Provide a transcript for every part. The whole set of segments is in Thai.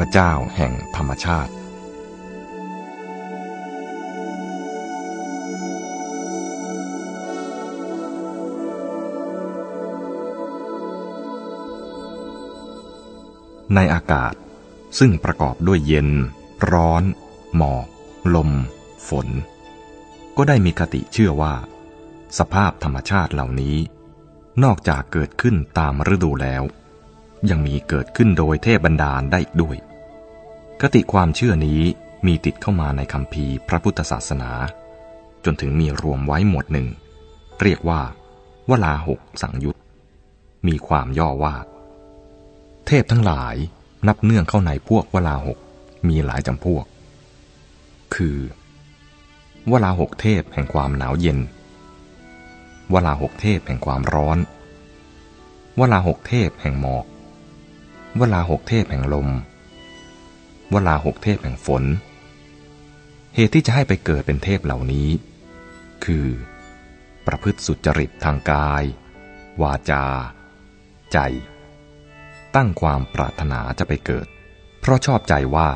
พเจ้าแห่งธรรมชาติ ในอากาศซึ่งประกอบด้วยเย็น ร้อน หมอก ลม ฝน ก็ได้มีคติเชื่อว่า สภาพธรรมชาติเหล่านี้ นอกจากเกิดขึ้นตามฤดูแล้ว ยังมีเกิดขึ้นโดยเทพบรรดาลได้ด้วย คติความเชื่อนี้มีติดเข้ามาในคำพีพระพุทธศาสนา จนถึงมีรวมไว้หมวดหนึ่ง เรียกว่า วลาหกสังยุตมีความย่อว่า เทพทั้งหลายนับเนื่องเข้าในพวกวลาหกมีหลายจำพวก คือ วลาหกเทพแห่งความหนาวเย็น วลาหกเทพแห่งความร้อน วลาหกเทพแห่งหมอก วลาหกเทพแห่งลม วลาหกเทพแห่งฝน เหตุที่จะให้ไปเกิดเป็นเทพเหล่านี้ คือ ประพฤติสุจริตทางกาย วาจา ใจ ตั้งความปรารถนาจะไปเกิด เพราะชอบใจว่า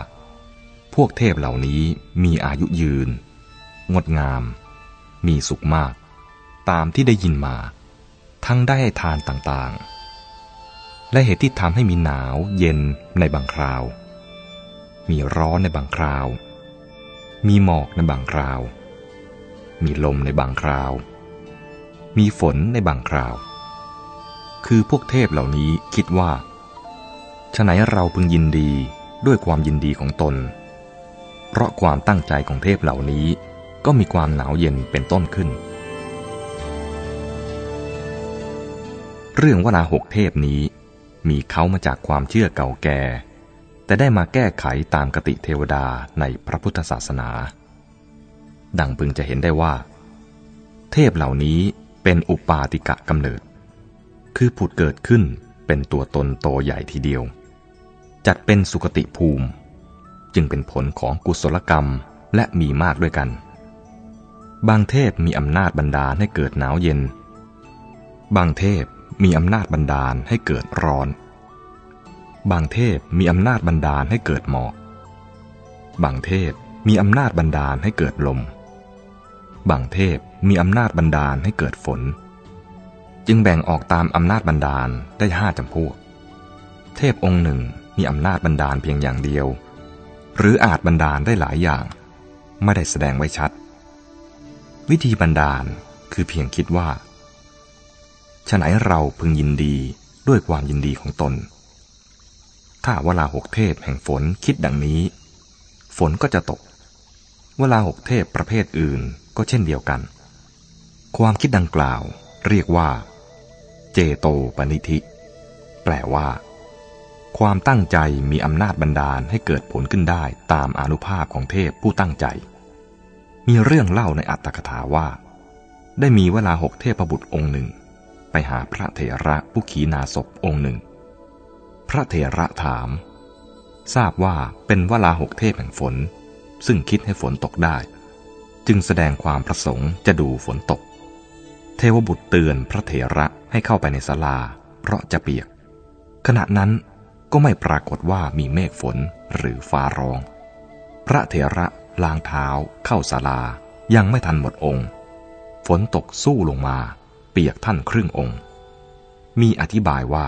พวกเทพเหล่านี้มีอายุยืน งดงาม มีสุขมาก ตามที่ได้ยินมา ทั้งได้ทานต่างๆ และเหตุที่ทำให้มีหนาวเย็นในบางคราว มีร้อนในบางคราว มีหมอกในบางคราว มีลมในบางคราว มีฝนในบางคราว คือพวกเทพเหล่านี้คิดว่าฉะไหนเราพึงยินดีด้วยความยินดีของตน เพราะความตั้งใจของเทพเหล่านี้ก็มีความหนาวเย็นเป็นต้นขึ้น เรื่องวนาหกเทพนี้ มีเขามาจากความเชื่อเก่าแก่ แต่ได้มาแก้ไขตามกติเทวดาในพระพุทธศาสนา ดังพึงจะเห็นได้ว่า เทพเหล่านี้เป็นอุปาติกะกำเนิด คือผุดเกิดขึ้นเป็นตัวตนโตใหญ่ทีเดียว จัดเป็นสุคติภูมิ จึงเป็นผลของกุศลกรรมและมีมากด้วยกัน บางเทพมีอำนาจบรรดาให้เกิดหนาวเย็น บางเทพ มีอำนาจบันดาลให้เกิดร้อน บางเทพมีอำนาจบันดาลให้เกิดหมอก บางเทพมีอำนาจบันดาลให้เกิดลม บางเทพมีอำนาจบันดาลให้เกิดฝน จึงแบ่งออกตามอำนาจบันดาลได้ห้าจำพวก เทพองค์หนึ่งมีอำนาจบันดาลเพียงอย่างเดียว หรืออาจบันดาลได้หลายอย่าง ไม่ได้แสดงไว้ชัด วิธีบันดาลคือเพียงคิดว่า ฉะไหนเราพึงยินดีด้วยความยินดีของตน ถ้าเวลาหกเทพแห่งฝนคิดดังนี้ ฝนก็จะตก เวลาหกเทพประเภทอื่นก็เช่นเดียวกัน ความคิดดังกล่าวเรียกว่า เจโตปนิธิ แปลว่า ความตั้งใจมีอำนาจบันดาลให้เกิดผลขึ้นได้ตามอนุภาพของเทพผู้ตั้งใจ มีเรื่องเล่าในอัตถกถาว่า ได้มีเวลาหกเทพบุตรองค์หนึ่ง ไปหาพระเถระผู้ขีนาศพองค์หนึ่ง พระเถระถาม ทราบว่าเป็นวลาหกเทพแห่งฝน ซึ่งคิดให้ฝนตกได้ จึงแสดงความประสงค์จะดูฝนตก เทวบุตรเตือนพระเถระให้เข้าไปในศาลา เพราะจะเปียก ขณะนั้นก็ไม่ปรากฏว่ามีเมฆฝนหรือฟ้าร้อง พระเถระล้างเท้าเข้าศาลายังไม่ทันหมดองค์ ฝนตกสู้ลงมา เปียกท่านครึ่งองค์ มีอธิบายว่า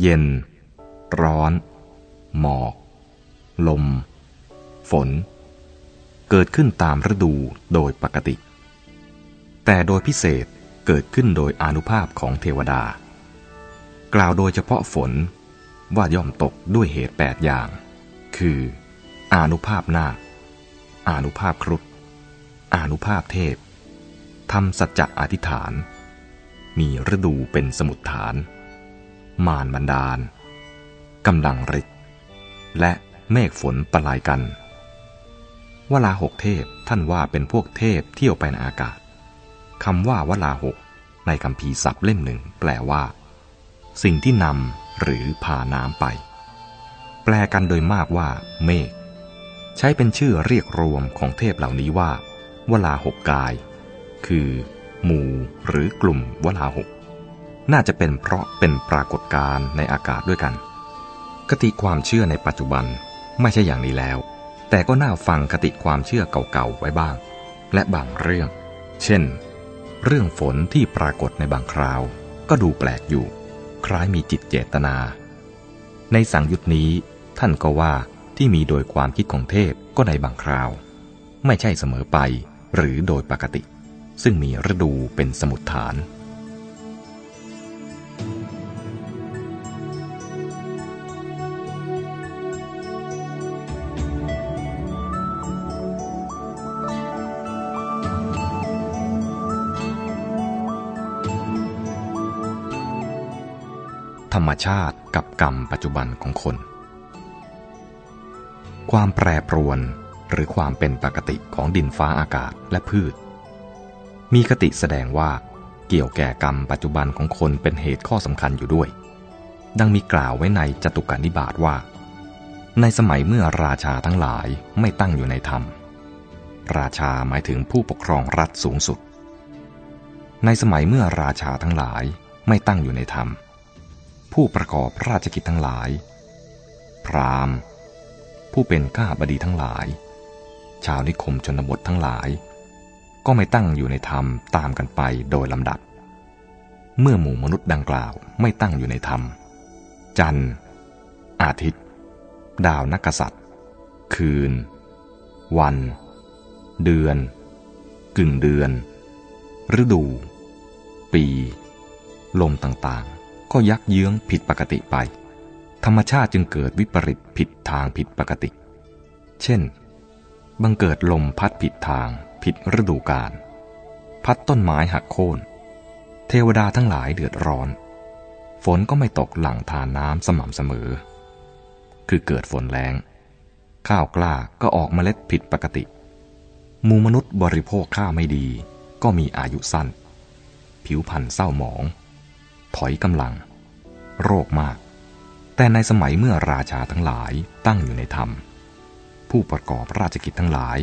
เย็น ร้อน หมอก ลม ฝน เกิดขึ้นตามฤดูโดยปกติ แต่โดยพิเศษเกิดขึ้นโดยอนุภาพของเทวดา กล่าวโดยเฉพาะฝนว่าย่อมตกด้วยเหตุแปดอย่าง คือ อานุภาพนาคอานุภาพครุฑอานุภาพเทพ ทำสัจจะอธิษฐาน มีฤดูเป็นสมุดฐาน มารบันดาลกำลังฤทธิ์และเมฆฝนปลายกัน วลาหกเทพท่านว่าเป็นพวกเทพเที่ยวไปในอากาศคำว่าวลาหกในคำพีศัพท์เล่มหนึ่งแปลว่า สิ่งที่นำหรือพาน้ำไป แปลกันโดยมากว่า เมฆใช้เป็นชื่อเรียกรวมของเทพเหล่านี้ว่า วลาหกกาย คือ หมู่หรือกลุ่มวลาหก น่าจะเป็นเพราะเป็นปรากฏการณ์ในอากาศด้วยกัน คติความเชื่อในปัจจุบันไม่ใช่อย่างนี้แล้ว แต่ก็น่าฟังคติความเชื่อเก่าๆไว้บ้าง และบางเรื่อง เช่น เรื่องฝนที่ปรากฏในบางคราว ก็ดูแปลกอยู่ คล้ายมีจิตเจตนา ในสังยุตนี้ท่านก็ว่าที่มีโดยความคิดของเทพก็ในบางคราว ไม่ใช่เสมอไปหรือโดยปกติ ซึ่งมีฤดูเป็นสมุดฐาน ธรรมชาติกับกรรมปัจจุบันของคน ความแปรปรวนหรือความเป็นปกติของดินฟ้าอากาศและพืช มีคติแสดงว่า เกี่ยวแก่กรรมปัจจุบันของคนเป็นเหตุข้อสำคัญอยู่ด้วย ดังมีกล่าวไว้ในจตุกานิบาตว่า ในสมัยเมื่อราชาทั้งหลายไม่ตั้งอยู่ในธรรม ราชาหมายถึงผู้ปกครองรัฐสูงสุด ในสมัยเมื่อราชาทั้งหลายไม่ตั้งอยู่ในธรรม ผู้ประกอบราชกิจทั้งหลาย พราหมณ์ผู้เป็นข้าบดีทั้งหลาย ชาวนิคมชนบททั้งหลาย ก็ไม่ตั้งอยู่ในธรรมตามกันไปโดยลำดับ เมื่อหมู่มนุษย์ดังกล่าวไม่ตั้งอยู่ในธรรม จันทร์ อาทิตย์ ดาวนักษัตริย์ คืน วัน เดือน กึ่งเดือน ฤดู ปี ลมต่างๆ ก็ยักเยื้องผิดปกติไป ธรรมชาติจึงเกิดวิปริตผิดทางผิดปกติ เช่น บังเกิดลมพัดผิดทาง ผิดฤดูกาลพัดต้นไม้หักโค่น เทวดาทั้งหลายเดือดร้อน ฝนก็ไม่ตกหลังทานน้ำสม่ำเสมอ คือเกิดฝนแรงข้าวกล้าก็ออกเมล็ดผิดปกติ มูมนุษย์บริโภคข้าวไม่ดี ก็มีอายุสั้น ผิวพรรณเศร้าหมอง ถอยกำลัง โรคมาก แต่ในสมัยเมื่อราชาทั้งหลายตั้งอยู่ในธรรม ผู้ประกอบราชกิจทั้งหลาย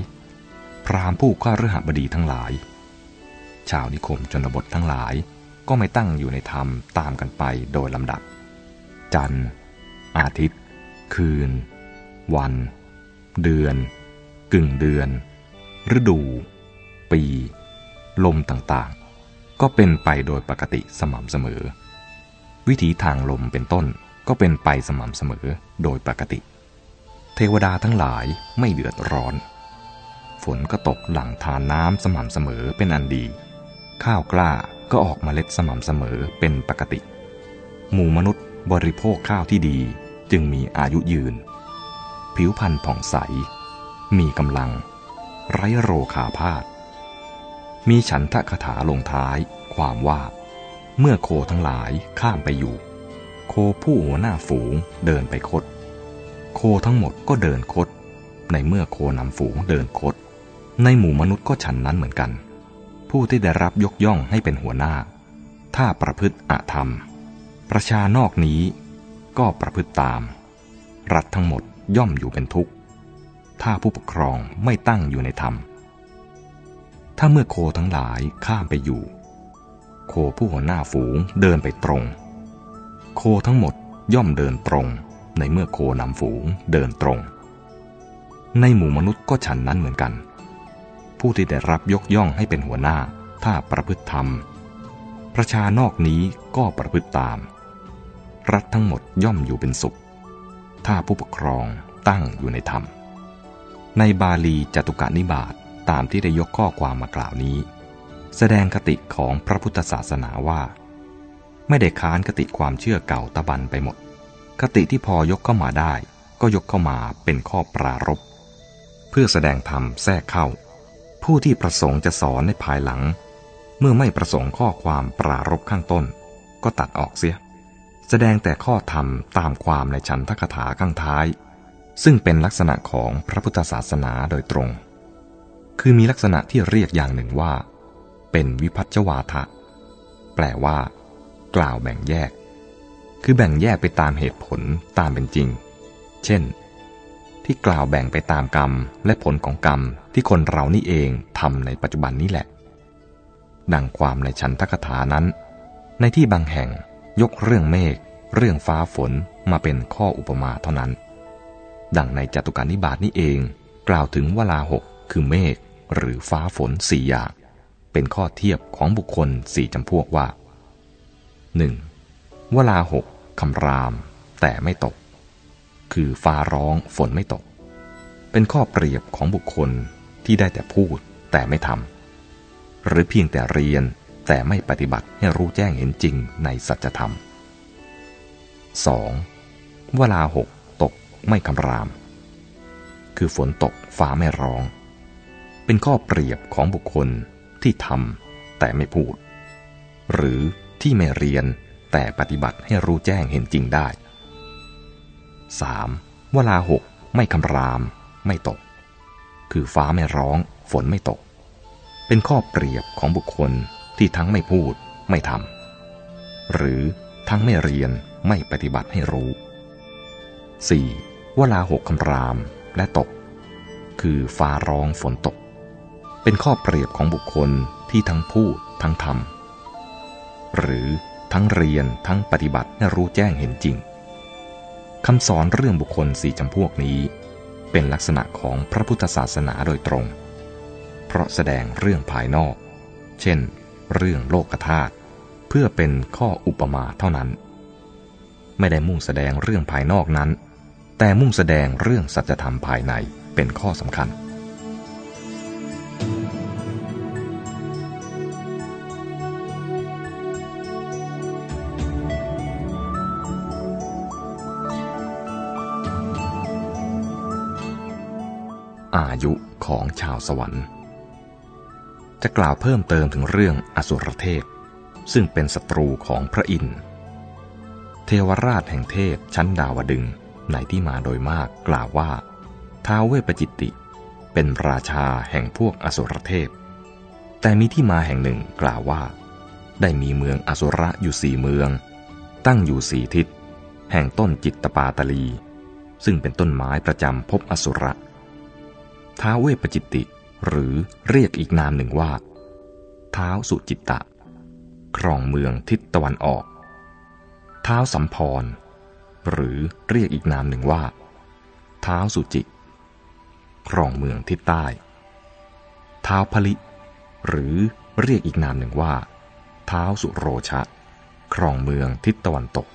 พราหมณ์ผู้ข้ารหบดีทั้งหลาย ชาวนิคมชนบททั้งหลายก็ไม่ตั้งอยู่ในธรรมตามกันไปโดยลำดับ จันทร์ อาทิตย์ คืน วัน เดือน กึ่งเดือน ฤดู ปี ลมต่างๆ ก็เป็นไปโดยปกติสม่ำเสมอ วิถีทางลมเป็นต้นก็เป็นไปสม่ำเสมอโดยปกติ เทวดาทั้งหลายไม่เดือดร้อน ฝนก็ตกหลังทานน้ำสม่ำเสมอเป็นอันดี ข้าวกล้าก็ออกมาเล็ดสม่ำเสมอเป็นปกติ หมู่มนุษย์บริโภคข้าวที่ดีจึงมีอายุยืน ผิวพรรณผ่องใส มีกำลัง ไร้โรคาพาธมีฉันทะคถาลงท้าย ความว่า เมื่อโคทั้งหลายข้ามไปอยู่ โคผู้หัวหน้าฝูงเดินไปคด โคทั้งหมดก็เดินคด ในเมื่อโคนำฝูงเดินคด ในหมู่มนุษย์ก็ฉันนั้นเหมือนกัน ผู้ที่ได้รับยกย่องให้เป็นหัวหน้า ถ้าประพฤติอธรรม ประชานอกนี้ก็ประพฤติตาม รัฐทั้งหมดย่อมอยู่เป็นทุกข์ ถ้าผู้ปกครองไม่ตั้งอยู่ในธรรม ถ้าเมื่อโคทั้งหลายข้ามไปอยู่ โคผู้หัวหน้าฝูงเดินไปตรง โคทั้งหมดย่อมเดินตรง ในเมื่อโคนำฝูงเดินตรง ในหมู่มนุษย์ก็ฉันนั้นเหมือนกัน ผู้ที่ได้รับยกย่องให้เป็นหัวหน้า ถ้าประพฤติธรรม ประชานอกนี้ก็ประพฤติตาม รัฐทั้งหมดย่อมอยู่เป็นสุข ถ้าผู้ปกครองตั้งอยู่ในธรรม ในบาลีจตุกานิบาตตามที่ได้ยกข้อความมากล่าวนี้ แสดงคติของพระพุทธศาสนาว่า ไม่ได้ค้านคติความเชื่อเก่าตะบันไปหมด คติที่พอยกเข้ามาได้ ก็ยกเข้ามาเป็นข้อปรารบเพื่อแสดงธรรมแทรกเข้า ผู้ที่ประสงค์จะสอนในภายหลัง เมื่อไม่ประสงค์ข้อความปรารบข้างต้น ก็ตัดออกเสีย แสดงแต่ข้อธรรมตามความในชันทคถาข้างท้าย ซึ่งเป็นลักษณะของพระพุทธศาสนาโดยตรง คือมีลักษณะที่เรียกอย่างหนึ่งว่า เป็นวิพัชวาทะ แปลว่า กล่าวแบ่งแยก คือแบ่งแยกไปตามเหตุผลตามเป็นจริง เช่น ที่กล่าวแบ่งไปตามกรรมและผลของกรรมที่คนเรานี่เองทำในปัจจุบันนี้แหละ ดังความในชันทกถานั้น ในที่บางแห่งยกเรื่องเมฆเรื่องฟ้าฝนมาเป็นข้ออุปมาเท่านั้น ดังในจตุการนิบาตนี้เอง กล่าวถึงเวลาหกคือเมฆหรือฟ้าฝนสี่อย่างเป็นข้อเทียบของบุคคลสี่จำพวกว่า 1. เวลาหกคำราม แต่ไม่ตก คือฟ้าร้องฝนไม่ตก เป็นข้อเปรียบของบุคคลที่ได้แต่พูดแต่ไม่ทำหรือเพียงแต่เรียนแต่ไม่ปฏิบัติให้รู้แจ้งเห็นจริงในสัจธรรม 2. เวลาหกตกไม่คำราม คือฝนตกฟ้าไม่ร้อง เป็นข้อเปรียบของบุคคลที่ทำแต่ไม่พูด หรือที่ไม่เรียนแต่ปฏิบัติให้รู้แจ้งเห็นจริงได้ 3. เวลาหกไม่คำราม ไม่ตก คือฟ้าไม่ร้อง ฝนไม่ตก เป็นข้อเปรียบของบุคคลที่ทั้งไม่พูด ไม่ทำหรือทั้งไม่เรียนไม่ปฏิบัติให้รู้ 4. เวลาหกคำรามและตก คือฟ้าร้องฝนตก เป็นข้อเปรียบของบุคคลที่ทั้งพูดทั้งทำหรือทั้งเรียนทั้งปฏิบัติให้รู้แจ้งเห็นจริง คำสอนเรื่องบุคคลสี่จำพวกนี้ เป็นลักษณะของพระพุทธศาสนาโดยตรง เพราะแสดงเรื่องภายนอก เช่น เรื่องโลกธาตุเพื่อเป็นข้ออุปมาเท่านั้น ไม่ได้มุ่งแสดงเรื่องภายนอกนั้น แต่มุ่งแสดงเรื่องสัจธรรมภายในเป็นข้อสำคัญ อายุของชาวสวรรค์ จะกล่าวเพิ่มเติมถึงเรื่องอสุรเทพ ซึ่งเป็นศัตรูของพระอินทร์ เทวราชแห่งเทพชั้นดาวดึงในที่มาโดยมากกล่าวว่าท้าวเวปจิตติ เป็นราชาแห่งพวกอสุรเทพ แต่มีที่มาแห่งหนึ่งกล่าวว่า ได้มีเมืองอสุระอยู่สี่เมือง ตั้งอยู่สี่ทิศ แห่งต้นจิตตปาตลี ซึ่งเป็นต้นไม้ประจำพบอสุระ ท้าเวปจิตติ หรือเรียกอีกนามหนึ่งว่า เท้าสุจิตตะ ครองเมืองทิศตะวันออก เท้าสัมพร หรือเรียกอีกนามหนึ่งว่า เท้าสุจิ ครองเมืองทิศใต้ เท้าพลิ หรือเรียกอีกนามหนึ่งว่า เท้าสุโรชะ ครองเมืองทิศตะวันตก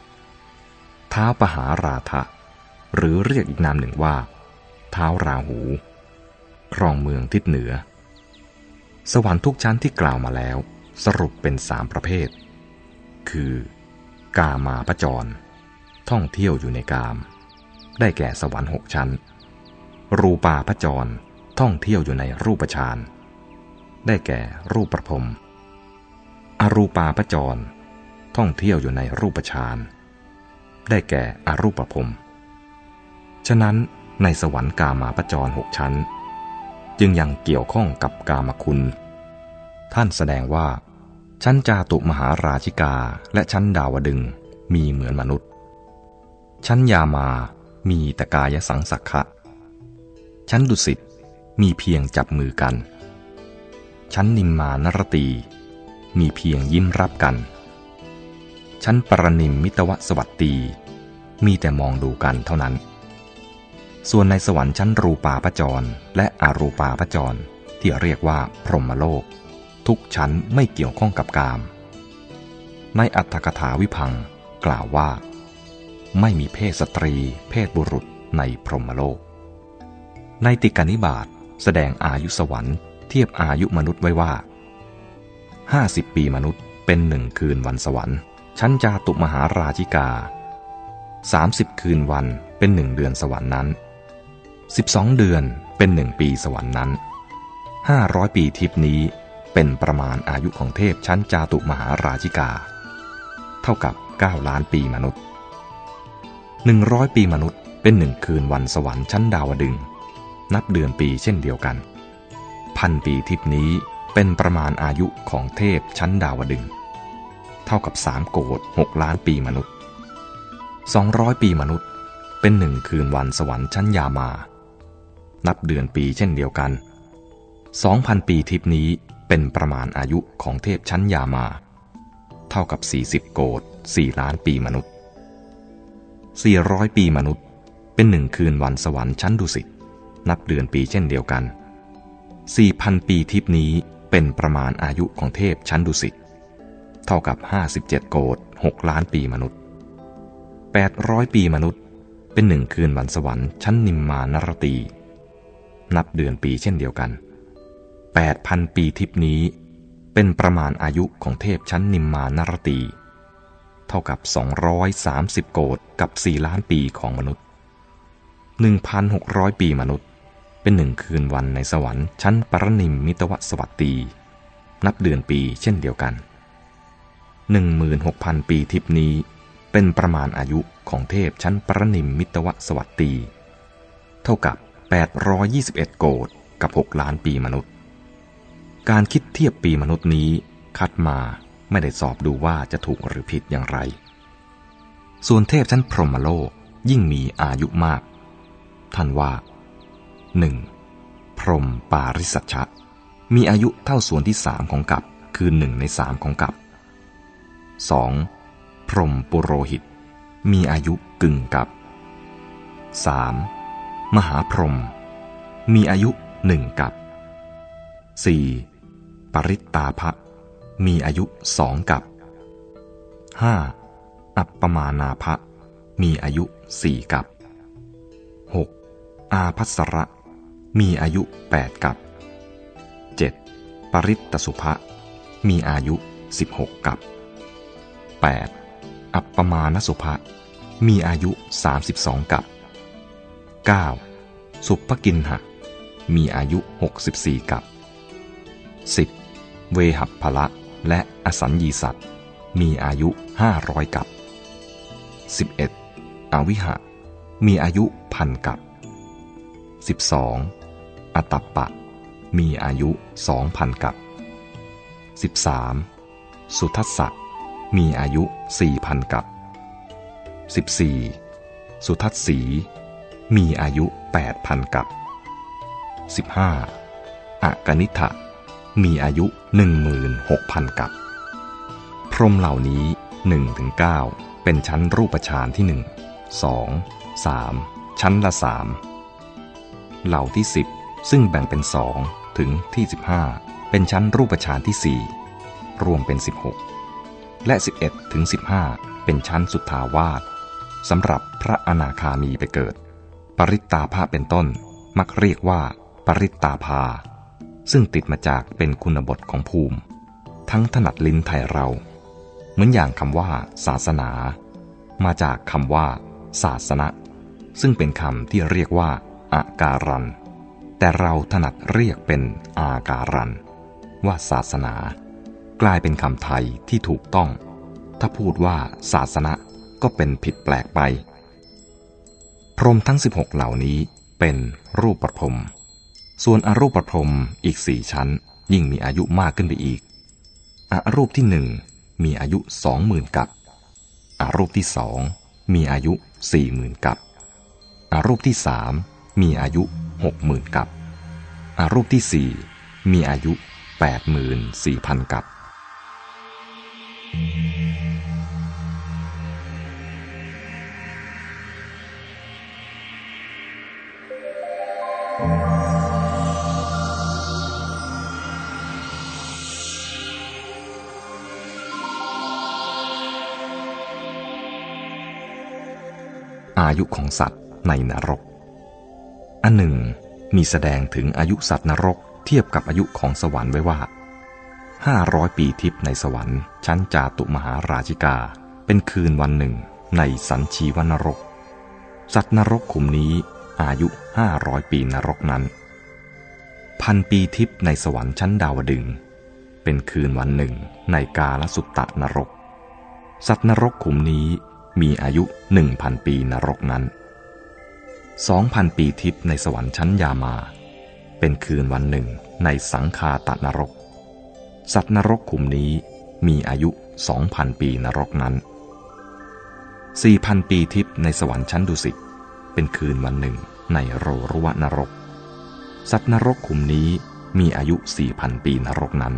เท้าปหาราธะ หรือเรียกอีกนามหนึ่งว่า เท้าราหู ครองเมืองทิศเหนือ สวรรค์ทุกชั้นที่กล่าวมาแล้ว สรุปเป็นสามประเภท คือ กามาปจร ท่องเที่ยวอยู่ในกาม ได้แก่สวรรค์หกชั้น รูปาพจร ท่องเที่ยวอยู่ในรูปฌาน ได้แก่รูปประพรมอรูปาพจร ท่องเที่ยวอยู่ในรูปฌานได้แก่อรูปประพรมฉะนั้นในสวรรค์กามาปจรหกชั้น จึงยังเกี่ยวข้องกับกามคุณ ท่านแสดงว่า ชั้นจาตุมหาราชิกาและชั้นดาวดึงมีเหมือนมนุษย์ ชั้นยามามีแต่กายสังสักะชั้นดุสิตมีเพียงจับมือกัน ชั้นนิมมานรตี มีเพียงยิ้มรับกัน ชั้นปรนิมมิตวสวัตตี มีแต่มองดูกันเท่านั้น ส่วนในสวรรค์ชั้นรูปาพจร และอารูปาพจร ที่เรียกว่าพรหมโลก ทุกชั้นไม่เกี่ยวข้องกับกาม ในอัตถกถาวิพังกล่าวว่า ไม่มีเพศสตรี เพศบุรุษในพรหมโลก ในติกานิบาตแสดงอายุสวรรค์เทียบอายุมนุษย์ไว้ว่า 50 ปีมนุษย์เป็นหนึ่งคืนวันสวรรค์ ชั้นจาตุมหาราชิกา 30 คืนวันเป็นหนึ่งเดือนสวรรค์นั้น 12 เดือนเป็นหนึ่งปีสวรรค์นั้น 500 ปีทิพนี้เป็นประมาณอายุของเทพชั้นจาตุมหาราชิกา เท่ากับ 9 ล้านปีมนุษย์ 100 ปีมนุษย์เป็นหนึ่งคืนวันสวรรค์ชั้นดาวดึง นับเดือนปีเช่นเดียวกัน พันปีทิพนี้เป็นประมาณอายุของเทพชั้นดาวดึง เท่ากับสามโกดหกล้านปีมนุษย์ 200 ปีมนุษย์เป็นหนึ่งคืนวันสวรรค์ชั้นยามา นับเดือนปีเช่นเดียวกัน 2,000 ปีทิพนี้เป็นประมาณอายุของเทพชั้นยามา เท่ากับ 40 โกด4ล้านปีมนุษย์ 400 ปีมนุษย์เป็นหนึ่งคืนวันสวรรค์ชั้นดุสิตนับเดือนปีเช่นเดียวกัน 4,000 ปีทิพนี้เป็นประมาณอายุของเทพชั้นดุสิตเท่ากับ 57 โกด6ล้านปีมนุษย์ 800 ปีมนุษย์เป็นหนึ่งคืนวันสวรรค์ชั้นนิมมานรตี นับเดือนปีเช่นเดียวกัน 8,000 ปีทิพนี้ เป็นประมาณอายุของเทพชั้นนิมมานารตี เท่ากับ 230 โกดกับ 4 ล้านปีของมนุษย์ 1,600 ปีมนุษย์ เป็นหนึ่งคืนวันในสวรรค์ชั้นปรนิมมิตวสวัสตี นับเดือนปีเช่นเดียวกัน 16,000 ปีทิพนี้ เป็นประมาณอายุของเทพชั้นปรนิมมิตวสวัสตี เท่ากับ 821 โกดกับ 6 ล้านปีมนุษย์ การคิดเทียบปีมนุษย์นี้คัดมาไม่ได้สอบดูว่าจะถูกหรือผิดอย่างไร ส่วนเทพชั้นพรหมโลกยิ่งมีอายุมาก ท่านว่า 1. พรหมปาริสัชะ มีอายุเท่าส่วนที่สามของกับคือหนึ่งในสามของกับ 2. พรหมปุโรหิต มีอายุกึ่งกับ 3. มหาพรหมมีอายุหนึ่งกับ 4. ปริตตาภะมีอายุสองกับ 5. อัปปมานาภะมีอายุสี่กับ 6. อาพัสระ มีอายุแปดกับ 7. ปริตตสุภะมีอายุสิบหกกับ 8. อัปปมานสุภะมีอายุสามสิบสองกับ 9. สุภกินหะ มีอายุหกสิบสี่กับ 10. เวหัพพละและอสัญญีสัตว์ มีอายุห้าร้อยกับ 11. อวิหะ มีอายุพันกับ 12. อตัปปะ มีอายุสองพันกับ 13. สุทัสสะมีอายุสี่พันกับ 14. สุทัศสี มีอายุแปดพันกับ 15. อกนิฐะมีอายุหนึ่งหมื่นหกพันกับ พรมเหล่านี้หนึ่งถึงเก้าเป็นชั้นรูปฌานที่หนึ่งสองสามชั้นละสามเหล่าที่สิบซึ่งแบ่งเป็นสองถึงที่สิบห้าเป็นชั้นรูปฌานที่สี่รวมเป็นสิบหกและสิบเอ็ดถึงสิบห้าเป็นชั้นสุทธาวาสสำหรับพระอนาคามีไปเกิด ปริตตาภาเป็นต้น มักเรียกว่า ปริตตาภา ซึ่งติดมาจากเป็นคุณบทของภูมิ ทั้งถนัดลิ้นไทยเรา เหมือนอย่างคำว่า ศาสนา มาจากคำว่า ศาสนะ ซึ่งเป็นคำที่เรียกว่าอาการัน แต่เราถนัดเรียกเป็นอาการัน ว่าศาสนา กลายเป็นคำไทยที่ถูกต้อง ถ้าพูดว่าศาสนะก็เป็นผิดแปลกไป พรหมทั้ง 16 เหล่านี้เป็นรูปประพรม ส่วนอรูปประพรมอีกสี่ชั้น ยิ่งมีอายุมากขึ้นไปอีก อรูปที่หนึ่งมีอายุสองหมื่นกับ อรูปที่สองมีอายุสี่หมื่นกับ อรูปที่สามมีอายุหกหมื่นกับ อรูปที่สี่มีอายุแปดหมื่นสี่พันกับ อายุของสัตว์ในนรก อันหนึ่ง มีแสดงถึงอายุสัตว์นรกเทียบกับอายุของสวรรค์ไว้ว่าห้าร้อยปีทิพย์ในสวรรค์ ชั้นจาตุมหาราชิกา เป็นคืนวันหนึ่ง ในสันชีวนรก สัตว์นรกขุมนี้อายุห้าร้อยปีนรกนั้น พันปีทิพย์ในสวรรค์ชั้นดาวดึง เป็นคืนวันหนึ่งในกาลสุตตะนรก สัตว์นรกขุมนี้ มีอายุหนึ่งพันปีนรกนั้นสองพันปีทิพย์ในสวรรค์ชั้นยามา เป็นคืนวันหนึ่งในสังคาตนรก สัตว์นรกขุมนี้มีอายุสองพันปีนรกนั้นสี่พันปีทิพย์ในสวรรค์ชั้นดุสิตเป็นคืนวันหนึ่งในโรรุวนรก สัตว์นรกขุมนี้มีอายุสี่พันปีนรกนั้น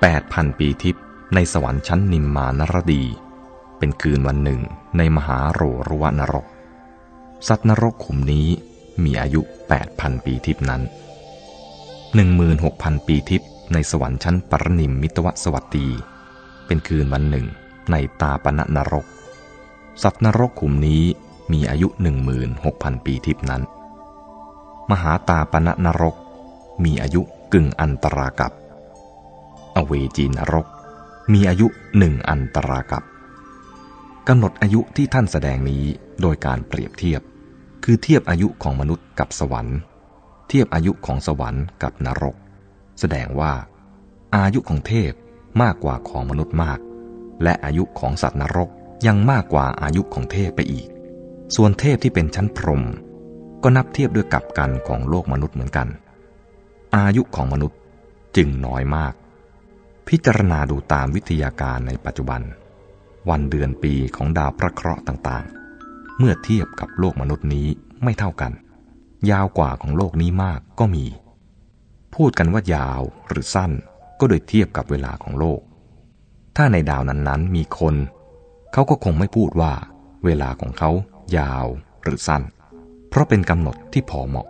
แปดพันปีทิพย์ในสวรรค์ชั้นนิมมานรดี เป็นคืนวันหนึ่งในมหาโรรุวนรก สัตว์นรกขุมนี้มีอายุแปดพันปีทิพนั้นหนึ่งมืนหกพันปีทิพในสวรรค์ชั้นปรนิมมิตวสวัสดีเป็นคืนวันหนึ่งในตาปณะนรก สัตว์นรกขุมนี้มีอายุหนึ่งมืนหกพันปีทิพนั้น มหาตาปณะนรก มีอายุกึ่งอันตรากับ อเวจีนรก มีอายุหนึ่งอันตรากับ กำหนดอายุที่ท่านแสดงนี้โดยการเปรียบเทียบ คือเทียบอายุของมนุษย์กับสวรรค์ เทียบอายุของสวรรค์กับนรก แสดงว่า อายุของเทพมากกว่าของมนุษย์มาก และอายุของสัตว์นรกยังมากกว่าอายุของเทพไปอีก ส่วนเทพที่เป็นชั้นพรหมก็นับเทียบด้วยกับกันของโลกมนุษย์เหมือนกัน อายุของมนุษย์จึงน้อยมาก พิจารณาดูตามวิทยาการในปัจจุบัน วันเดือนปีของดาวพระเคราะห์ต่างๆ เมื่อเทียบกับโลกมนุษย์นี้ไม่เท่ากัน ยาวกว่าของโลกนี้มากก็มี พูดกันว่ายาวหรือสั้นก็โดยเทียบกับเวลาของโลก ถ้าในดาวนั้นๆมีคน เขาก็คงไม่พูดว่า เวลาของเขายาวหรือสั้น เพราะเป็นกำหนดที่พอเหมาะ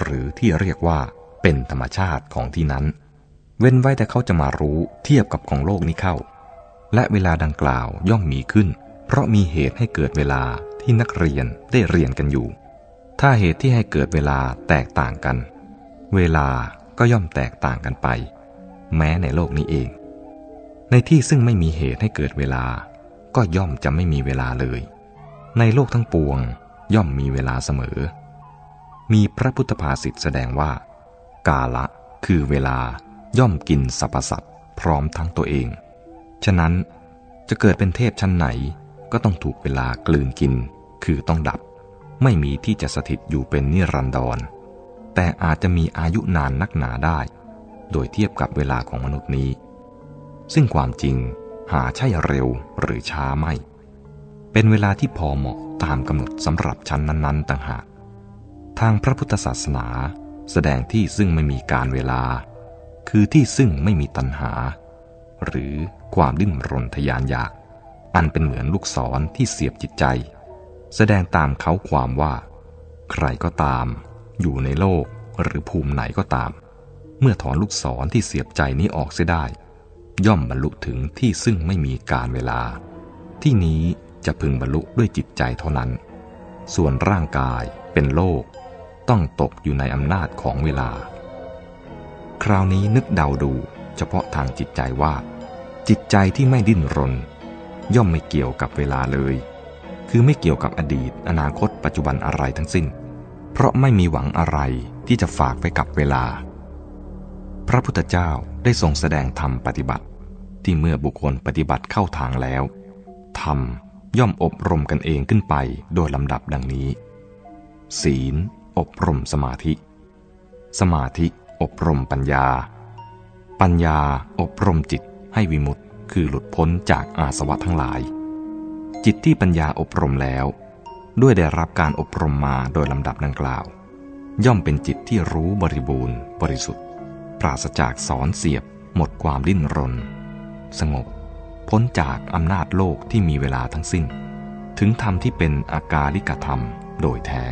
หรือที่เรียกว่าเป็นธรรมชาติของที่นั้น เว้นไว้แต่เขาจะมารู้เทียบกับของโลกนี้เข้า และเวลาดังกล่าวย่อมมีขึ้น เพราะมีเหตุให้เกิดเวลาที่นักเรียนได้เรียนกันอยู่ ถ้าเหตุที่ให้เกิดเวลาแตกต่างกัน เวลาก็ย่อมแตกต่างกันไป แม้ในโลกนี้เอง ในที่ซึ่งไม่มีเหตุให้เกิดเวลา ก็ย่อมจะไม่มีเวลาเลย ในโลกทั้งปวงย่อมมีเวลาเสมอ มีพระพุทธภาษิตแสดงว่า กาละคือเวลาย่อมกินสรรพสัตว์พร้อมทั้งตัวเอง ฉะนั้นจะเกิดเป็นเทพชั้นไหนก็ต้องถูกเวลากลืนกิน คือต้องดับ ไม่มีที่จะสถิตอยู่เป็นนิรันดร แต่อาจจะมีอายุนานนักหนาได้ โดยเทียบกับเวลาของมนุษย์นี้ ซึ่งความจริงหาใช่เร็วหรือช้าไม่ เป็นเวลาที่พอเหมาะตามกำหนดสำหรับชั้นนั้น ๆ ต่างหาก ทางพระพุทธศาสนาแสดงที่ซึ่งไม่มีการเวลา คือที่ซึ่งไม่มีตัณหา หรือ ความดิ้นรนทยานอยาก อันเป็นเหมือนลูกศรที่เสียบจิตใจ แสดงตามเขาความว่า ใครก็ตาม อยู่ในโลกหรือภูมิไหนก็ตาม เมื่อถอนลูกศรที่เสียบใจนี้ออกเสียได้ ย่อมบรรลุถึงที่ซึ่งไม่มีการเวลา ที่นี้จะพึงบรรลุด้วยจิตใจเท่านั้น ส่วนร่างกายเป็นโลก ต้องตกอยู่ในอำนาจของเวลา คราวนี้นึกเดาดูเฉพาะทางจิตใจว่า จิตใจที่ไม่ดิ้นรน ย่อมไม่เกี่ยวกับเวลาเลย คือไม่เกี่ยวกับอดีต อนาคต ปัจจุบันอะไรทั้งสิ้น เพราะไม่มีหวังอะไรที่จะฝากไปกับเวลา พระพุทธเจ้าได้ทรงแสดงธรรมปฏิบัติ ที่เมื่อบุคคลปฏิบัติเข้าทางแล้วธรรมย่อมอบรมกันเองขึ้นไปโดยลำดับดังนี้ ศีล อบรมสมาธิ สมาธิ อบรมปัญญา ปัญญาอบรมจิต ให้วิมุตต์คือหลุดพ้นจากอาสวะทั้งหลาย จิตที่ปัญญาอบรมแล้ว ด้วยได้รับการอบรมมาโดยลำดับดังกล่าว ย่อมเป็นจิตที่รู้บริบูรณ์ บริสุทธิ์ ปราศจากสอนเสียบ หมดความดิ้นรน สงบ พ้นจากอำนาจโลกที่มีเวลาทั้งสิ้น ถึงธรรมที่เป็นอากาลิกธรรมโดยแท้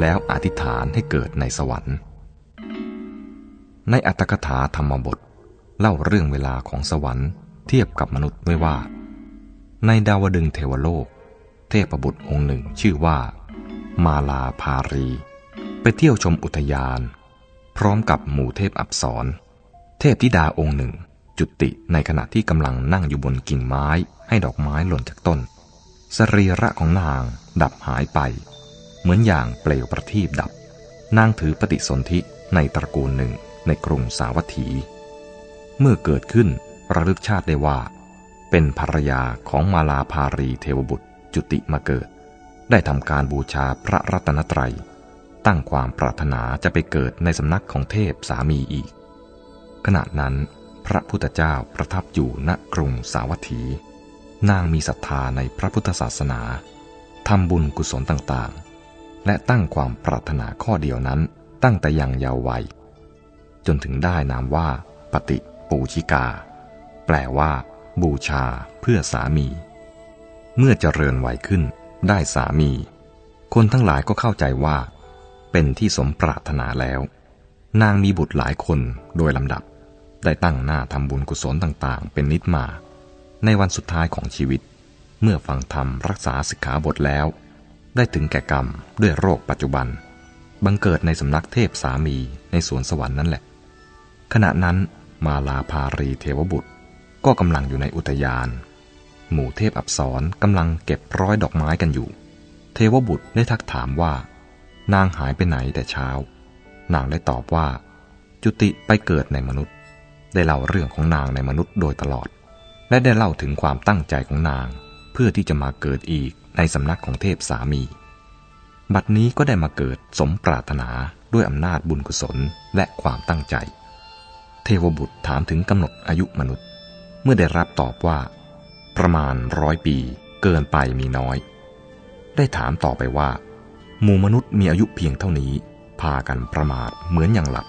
แล้วอธิษฐานให้เกิดในสวรรค์ ในอัตถกถาธรรมบท เล่าเรื่องเวลาของสวรรค์เทียบกับมนุษย์ไว้ว่า ในดาวดึงเทวโลก เทพบุตรองค์หนึ่งชื่อว่า มาลาภารี ไปเที่ยวชมอุทยาน พร้อมกับหมู่เทพอับสรเทพธิดาองค์หนึ่ง จุติในขณะที่กำลังนั่งอยู่บนกิ่งไม้ให้ดอกไม้หล่นจากต้น สรีระของนางดับหายไป เหมือนอย่างเปลวประทีปดับ นางถือปฏิสนธิในตระกูลหนึ่งในกรุงสาวัตถี เมื่อเกิดขึ้นระลึกชาติได้ว่า เป็นภรรยาของมาลาภารีเทวบุตรจุติมาเกิด ได้ทำการบูชาพระรัตนตรัย ตั้งความปรารถนาจะไปเกิดในสำนักของเทพสามีอีก ขณะนั้น พระพุทธเจ้าประทับอยู่ณกรุงสาวัตถี นางมีศรัทธาในพระพุทธศาสนาทำบุญกุศลต่างๆ และตั้งความปรารถนาข้อเดียวนั้นตั้งแต่ยังเยาว์วัย จนถึงได้นามว่า ปฏิปูชิกา แปลว่า บูชาเพื่อสามี เมื่อเจริญวัยขึ้น ได้สามี คนทั้งหลายก็เข้าใจว่า เป็นที่สมปรารถนาแล้ว นางมีบุตรหลายคนโดยลำดับ ได้ตั้งหน้าทำบุญกุศลต่างๆ เป็นนิดมา ในวันสุดท้ายของชีวิต เมื่อฟังธรรมรักษาสิกขาบทแล้ว ได้ถึงแก่กรรมด้วยโรคปัจจุบัน บังเกิดในสำนักเทพสามีในสวนสวรรค์นั่นแหละ ขณะนั้นมาลาภารีเทวบุตร ก็กำลังอยู่ในอุทยาน หมู่เทพอับสรกำลังเก็บร้อยดอกไม้กันอยู่ เทวบุตรได้ทักถามว่า นางหายไปไหนแต่เช้า นางได้ตอบว่า จุติไปเกิดในมนุษย์ ได้เล่าเรื่องของนางในมนุษย์โดยตลอด และได้เล่าถึงความตั้งใจของนางเพื่อที่จะมาเกิดอีก ในสำนักของเทพสามี บัดนี้ก็ได้มาเกิดสมปรารถนาด้วยอำนาจบุญกุศลและความตั้งใจ เทวบุตรถามถึงกำหนดอายุมนุษย์ เมื่อได้รับตอบว่า ประมาณร้อยปีเกินไปมีน้อย ได้ถามต่อไปว่า หมู่มนุษย์มีอายุเพียงเท่านี้ พากันประมาทเหมือนอย่างหลับ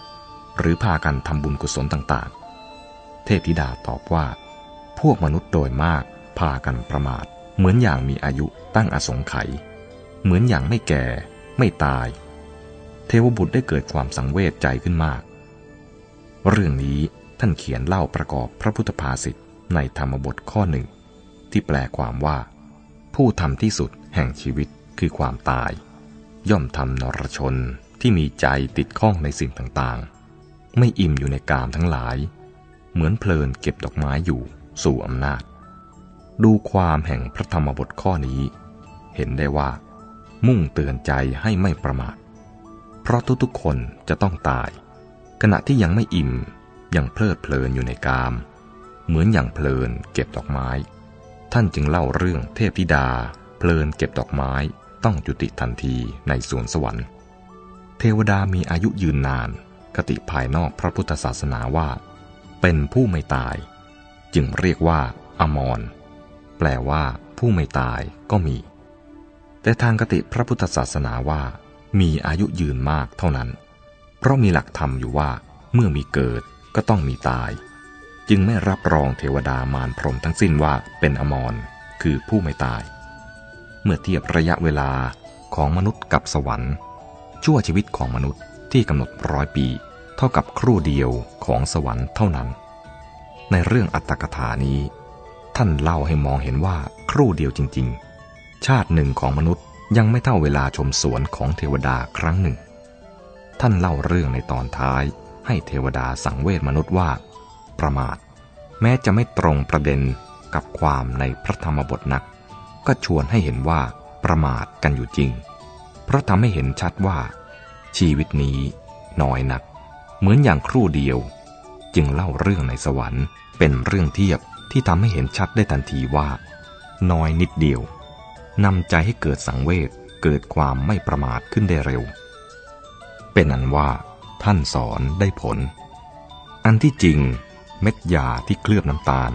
หรือพากันทำบุญกุศลต่างๆ เทพธิดาตอบว่า พวกมนุษย์โดยมากพากันประมาท เหมือนอย่างมีอายุตั้งอสงไขยเหมือนอย่างไม่แก่ ไม่ตาย เทวบุตรได้เกิดความสังเวชใจขึ้นมาก เรื่องนี้ท่านเขียนเล่าประกอบพระพุทธภาษิตในธรรมบทข้อหนึ่ง ที่แปลความว่า ผู้ทำที่สุดแห่งชีวิตคือความตาย ย่อมทำนรชนที่มีใจติดข้องในสิ่งต่างๆ ไม่อิ่มอยู่ในกามทั้งหลาย เหมือนเพลินเก็บดอกไม้อยู่สู่อำนาจ ดูความแห่งพระธรรมบทข้อนี้ เห็นได้ว่า มุ่งเตือนใจให้ไม่ประมาท เพราะทุกๆคนจะต้องตาย ขณะที่ยังไม่อิ่มยังเพลิดเพลินอยู่ในกาม เหมือนอย่างเพลินเก็บดอกไม้ ท่านจึงเล่าเรื่องเทพธิดา เพลินเก็บดอกไม้ต้องจุติทันทีในสวนสวรรค์ เทวดามีอายุยืนนาน คติภายนอกพระพุทธศาสนาว่า เป็นผู้ไม่ตาย จึงเรียกว่าอมร ลว่าผู้ไม่ตายก็มี แต่ทางกติพระพุทธศาสนาว่า มีอายุยืนมากเท่านั้น เพราะมีหลักธรรมอยู่ว่าเมื่อมีเกิดก็ต้องมีตาย จึงไม่รับรองเทวดามารพรมทั้งสิ้นว่าเป็นอมรคือผู้ไม่ตาย เมื่อเทียบระยะเวลาของมนุษย์กับสวรรค์ ชั่วชีวิตของมนุษย์ที่กำหนดร้อยปี เท่ากับครู่เดียวของสวรรค์เท่านั้น ในเรื่องอัตตกถานี้ ท่านเล่าให้มองเห็นว่าครู่เดียวจริง ๆ ชาติหนึ่งของมนุษย์ยังไม่เท่าเวลาชมสวนของเทวดาครั้งหนึ่ง ท่านเล่าเรื่องในตอนท้าย ให้เทวดาสังเวชมนุษย์ว่า ประมาท แม้จะไม่ตรงประเด็นกับความในพระธรรมบทนัก ก็ชวนให้เห็นว่าประมาทกันอยู่จริง เพราะทำให้เห็นชัดว่า ชีวิตนี้น้อยนัก เหมือนอย่างครู่เดียว จึงเล่าเรื่องในสวรรค์เป็นเรื่องเทียบ ที่ทำให้เห็นชัดได้ทันทีว่า น้อยนิดเดียวนำใจให้เกิดสังเวชเกิดความไม่ประมาทขึ้นได้เร็ว เป็นอันว่า ท่านสอนได้ผล อันที่จริง เม็ดยาที่เคลือบน้ำตาล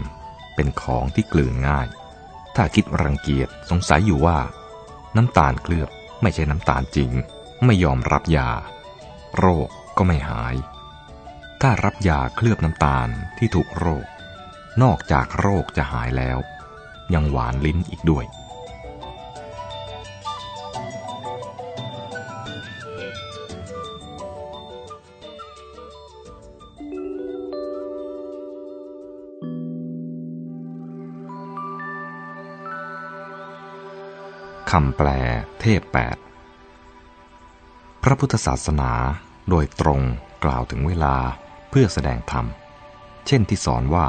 เป็นของที่กลืนง่าย ถ้าคิดรังเกียจสงสัยอยู่ว่า น้ำตาลเคลือบไม่ใช่น้ำตาลจริง ไม่ยอมรับยา โรคก็ไม่หาย ถ้ารับยาเคลือบน้ำตาลที่ถูกโรค นอกจากโรคจะหายแล้ว ยังหวานลิ้นอีกด้วย คำแปลเทพแปดพระพุทธศาสนาโดยตรงกล่าวถึงเวลาเพื่อแสดงธรรม เช่นที่สอนว่า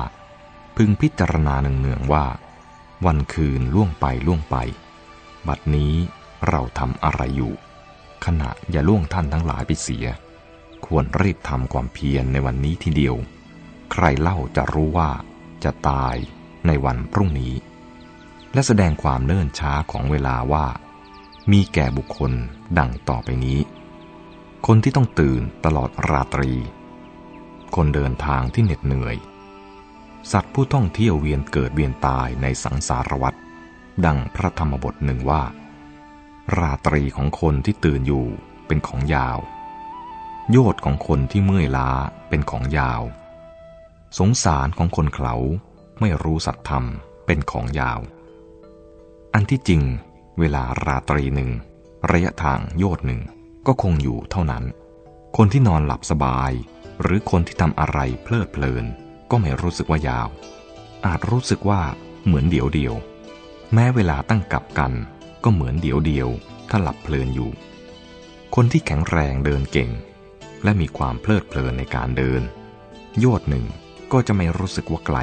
พึงพิจารณาเนืองๆว่า วันคืนล่วงไปล่วงไป บัดนี้เราทำอะไรอยู่ ขณะอย่าล่วงท่านทั้งหลายไปเสีย ควรรีบทำความเพียรในวันนี้ทีเดียว ใครเล่าจะรู้ว่าจะตายในวันพรุ่งนี้ และแสดงความเนิ่นช้าของเวลาว่า มีแก่บุคคลดังต่อไปนี้ คนที่ต้องตื่นตลอดราตรี คนเดินทางที่เหน็ดเหนื่อย สัตว์ผู้ท่องเที่ยวเวียนเกิดเวียนตายในสังสารวัฏดังพระธรรมบทหนึ่งว่า ราตรีของคนที่ตื่นอยู่เป็นของยาว โยชของคนที่เมื่อยล้าเป็นของยาว สงสารของคนเขาไม่รู้สัตธรรมเป็นของยาว อันที่จริงเวลาราตรีหนึ่ง ระยะทางโยดหนึ่งก็คงอยู่เท่านั้น คนที่นอนหลับสบาย หรือคนที่ทำอะไรเพลิดเพลิน ก็ไม่รู้สึกว่ายาว อาจรู้สึกว่าเหมือนเดียวเดียว แม้เวลาตั้งกับกัน ก็เหมือนเดียวเดียว ถ้าหลับเพลินอยู่ คนที่แข็งแรงเดินเก่ง และมีความเพลิดเพลินในการเดิน โยดหนึ่งก็จะไม่รู้สึกว่าไกล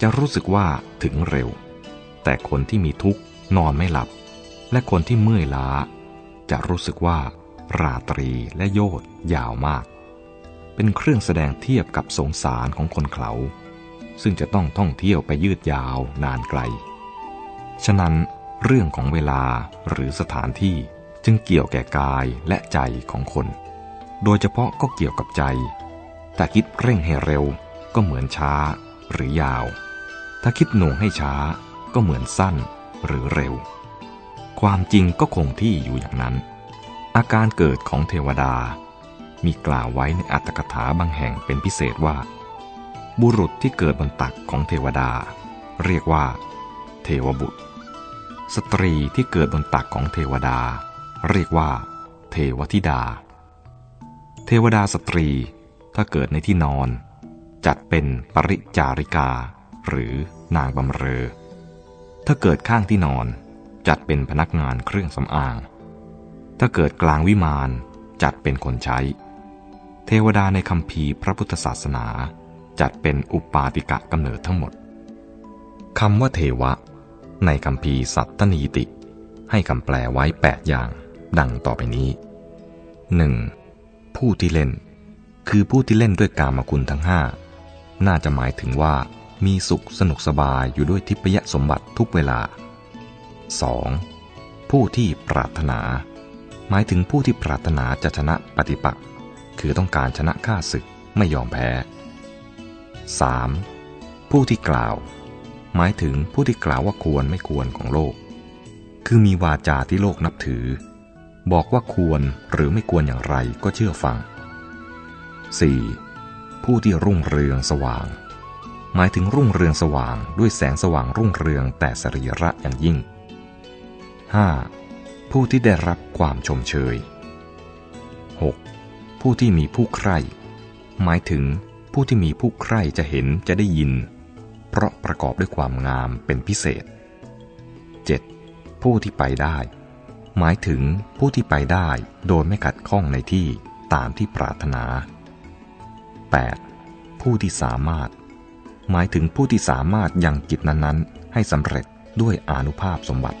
จะรู้สึกว่าถึงเร็ว แต่คนที่มีทุกข์นอนไม่หลับ และคนที่เมื่อยล้า จะรู้สึกว่าราตรีและโยดยาวมาก เป็นเครื่องแสดงเทียบกับสงสารของคนเขา ซึ่งจะต้องท่องเที่ยวไปยืดยาวนานไกล ฉะนั้นเรื่องของเวลาหรือสถานที่จึงเกี่ยวแก่กายและใจของคน โดยเฉพาะก็เกี่ยวกับใจ แต่คิดเร่งให้เร็วก็เหมือนช้าหรือยาว ถ้าคิดหน่วงให้ช้าก็เหมือนสั้นหรือเร็ว ความจริงก็คงที่อยู่อย่างนั้น อาการเกิดของเทวดา มีกล่าวไว้ในอัตถกถาบางแห่งเป็นพิเศษว่า บุรุษที่เกิดบนตักของเทวดา เรียกว่า เทวบุตร สตรีที่เกิดบนตักของเทวดา เรียกว่า เทวธิดา เทวดาสตรีถ้าเกิดในที่นอน จัดเป็นปริจาริกา หรือนางบำเรอ ถ้าเกิดข้างที่นอน จัดเป็นพนักงานเครื่องสำอาง ถ้าเกิดกลางวิมานจัดเป็นคนใช้ เทวดาในคำพีพระพุทธศาสนา จัดเป็นอุปาติกะกำเนิดทั้งหมดคำว่าเทวะ ในคำพีสัตตนีติ ให้คำแปลไว้แปดอย่าง ดังต่อไปนี้ 1. ผู้ที่เล่น คือผู้ที่เล่นด้วยกามคุณทั้งห้าน่าจะหมายถึงว่ามีสุขสนุกสบายอยู่ด้วยทิพยสมบัติทุกเวลา 2. ผู้ที่ปรารถนา หมายถึงผู้ที่ปรารถนาจะชนะปฏิปักษ์ คือต้องการชนะข้าศึกไม่ยอมแพ้ 3. ผู้ที่กล่าว หมายถึงผู้ที่กล่าวว่าควรไม่ควรของโลก คือมีวาจาที่โลกนับถือ บอกว่าควรหรือไม่ควรอย่างไรก็เชื่อฟัง 4. ผู้ที่รุ่งเรืองสว่าง หมายถึงรุ่งเรืองสว่างด้วยแสงสว่างรุ่งเรืองแต่สรีระอย่างยิ่ง 5. ผู้ที่ได้รับความชมเชย 6. ผู้ที่มีผู้ใคร่หมายถึงผู้ที่มีผู้ใคร่จะเห็นจะได้ยิน เพราะประกอบด้วยความงามเป็นพิเศษ 7. ผู้ที่ไปได้ หมายถึงผู้ที่ไปได้โดยไม่ขัดข้องในที่ตามที่ปรารถนา 8. ผู้ที่สามารถ หมายถึงผู้ที่สามารถยังกิจนั้นๆ ให้สำเร็จด้วยอนุภาพสมบัติ